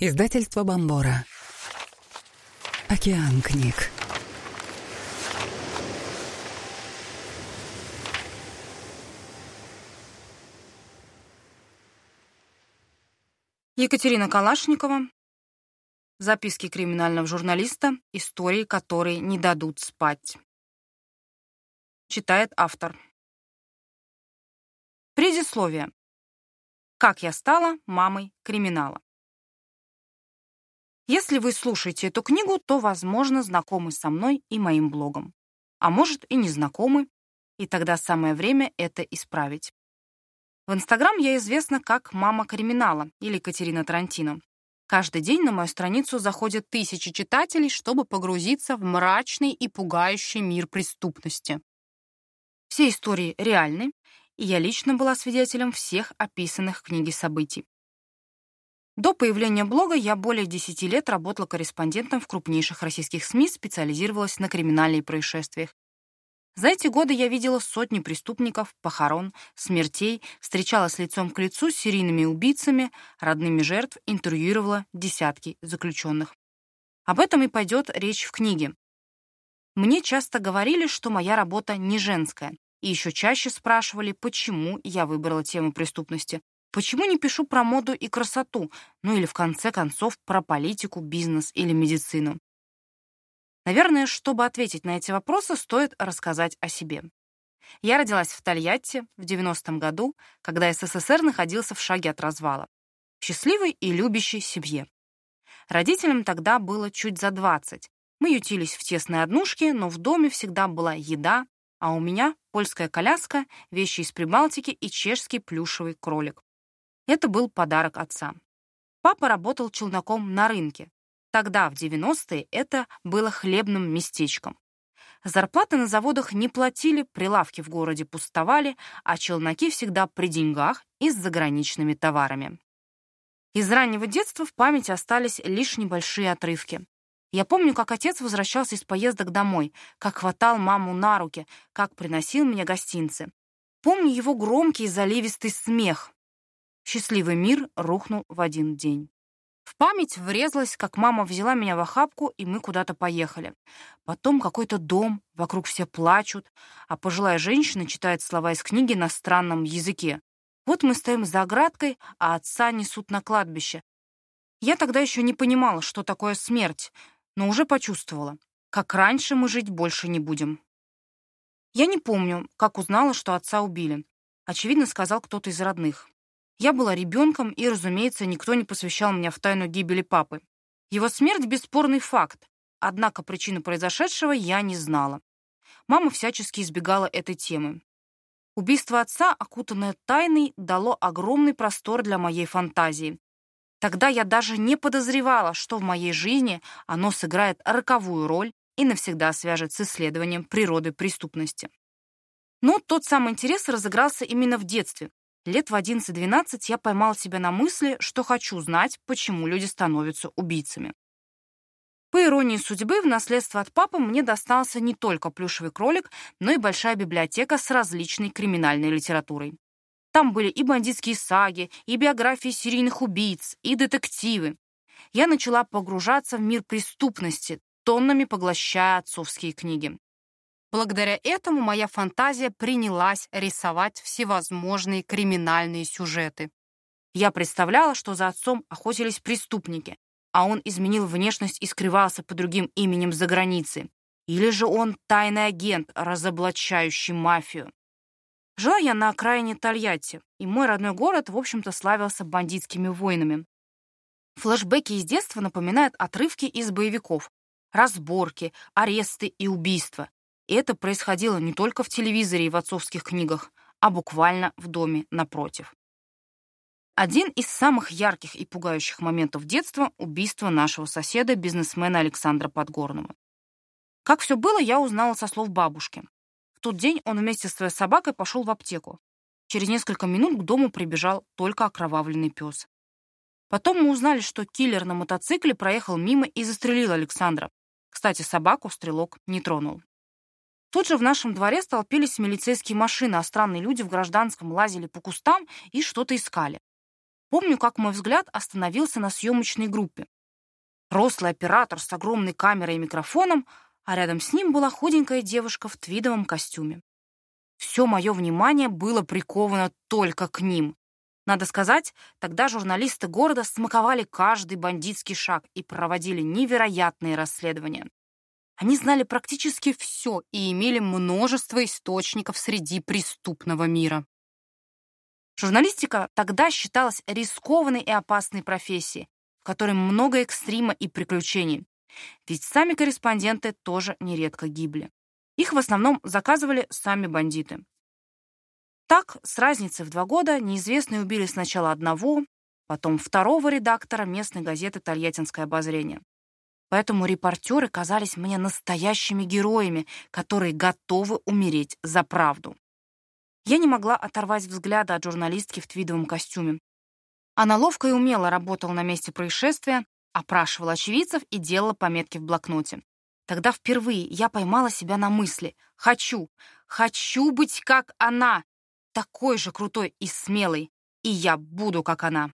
Издательство Бомбора. Океан книг. Екатерина Калашникова. Записки криминального журналиста. Истории, которые не дадут спать. Читает автор. Предисловие. Как я стала мамой криминала. Если вы слушаете эту книгу, то, возможно, знакомы со мной и моим блогом. А может, и не знакомы, и тогда самое время это исправить. В Инстаграм я известна как «Мама криминала» или Катерина Тарантино. Каждый день на мою страницу заходят тысячи читателей, чтобы погрузиться в мрачный и пугающий мир преступности. Все истории реальны, и я лично была свидетелем всех описанных в книге событий. До появления блога я более 10 лет работала корреспондентом в крупнейших российских СМИ, специализировалась на криминальных происшествиях. За эти годы я видела сотни преступников, похорон, смертей, встречалась лицом к лицу с серийными убийцами, родными жертв, интервьюировала десятки заключенных. Об этом и пойдет речь в книге. Мне часто говорили, что моя работа не женская, и еще чаще спрашивали, почему я выбрала тему преступности, Почему не пишу про моду и красоту? Ну или, в конце концов, про политику, бизнес или медицину? Наверное, чтобы ответить на эти вопросы, стоит рассказать о себе. Я родилась в Тольятти в 90-м году, когда СССР находился в шаге от развала. В счастливой и любящей семье. Родителям тогда было чуть за 20. Мы ютились в тесной однушке, но в доме всегда была еда, а у меня польская коляска, вещи из Прибалтики и чешский плюшевый кролик. Это был подарок отца. Папа работал челноком на рынке. Тогда, в 90-е, это было хлебным местечком. Зарплаты на заводах не платили, прилавки в городе пустовали, а челноки всегда при деньгах и с заграничными товарами. Из раннего детства в памяти остались лишь небольшие отрывки. Я помню, как отец возвращался из поездок домой, как хватал маму на руки, как приносил мне гостинцы. Помню его громкий заливистый смех, Счастливый мир рухнул в один день. В память врезалась, как мама взяла меня в охапку, и мы куда-то поехали. Потом какой-то дом, вокруг все плачут, а пожилая женщина читает слова из книги на странном языке. Вот мы стоим за оградкой, а отца несут на кладбище. Я тогда еще не понимала, что такое смерть, но уже почувствовала. Как раньше мы жить больше не будем. Я не помню, как узнала, что отца убили. Очевидно, сказал кто-то из родных. Я была ребенком, и, разумеется, никто не посвящал меня в тайну гибели папы. Его смерть — бесспорный факт, однако причину произошедшего я не знала. Мама всячески избегала этой темы. Убийство отца, окутанное тайной, дало огромный простор для моей фантазии. Тогда я даже не подозревала, что в моей жизни оно сыграет роковую роль и навсегда свяжет с исследованием природы преступности. Но тот самый интерес разыгрался именно в детстве, Лет в 11-12 я поймал себя на мысли, что хочу знать, почему люди становятся убийцами. По иронии судьбы, в наследство от папы мне достался не только плюшевый кролик, но и большая библиотека с различной криминальной литературой. Там были и бандитские саги, и биографии серийных убийц, и детективы. Я начала погружаться в мир преступности, тоннами поглощая отцовские книги. Благодаря этому моя фантазия принялась рисовать всевозможные криминальные сюжеты. Я представляла, что за отцом охотились преступники, а он изменил внешность и скрывался под другим именем за границей. Или же он тайный агент, разоблачающий мафию. Жила я на окраине Тольятти, и мой родной город, в общем-то, славился бандитскими войнами. Флэшбэки из детства напоминают отрывки из боевиков. Разборки, аресты и убийства. Это происходило не только в телевизоре и в отцовских книгах, а буквально в доме напротив. Один из самых ярких и пугающих моментов детства — убийство нашего соседа, бизнесмена Александра Подгорного. Как все было, я узнала со слов бабушки. В тот день он вместе с своей собакой пошел в аптеку. Через несколько минут к дому прибежал только окровавленный пес. Потом мы узнали, что киллер на мотоцикле проехал мимо и застрелил Александра. Кстати, собаку стрелок не тронул. Тут же в нашем дворе столпились милицейские машины, а странные люди в гражданском лазили по кустам и что-то искали. Помню, как мой взгляд остановился на съемочной группе. Рослый оператор с огромной камерой и микрофоном, а рядом с ним была худенькая девушка в твидовом костюме. Все мое внимание было приковано только к ним. Надо сказать, тогда журналисты города смаковали каждый бандитский шаг и проводили невероятные расследования. Они знали практически все и имели множество источников среди преступного мира. Журналистика тогда считалась рискованной и опасной профессией, в которой много экстрима и приключений. Ведь сами корреспонденты тоже нередко гибли. Их в основном заказывали сами бандиты. Так, с разницей в два года неизвестные убили сначала одного, потом второго редактора местной газеты «Тольяттинское обозрение». Поэтому репортеры казались мне настоящими героями, которые готовы умереть за правду. Я не могла оторвать взгляда от журналистки в твидовом костюме. Она ловко и умело работала на месте происшествия, опрашивала очевидцев и делала пометки в блокноте. Тогда впервые я поймала себя на мысли. Хочу, хочу быть как она, такой же крутой и смелой, и я буду как она.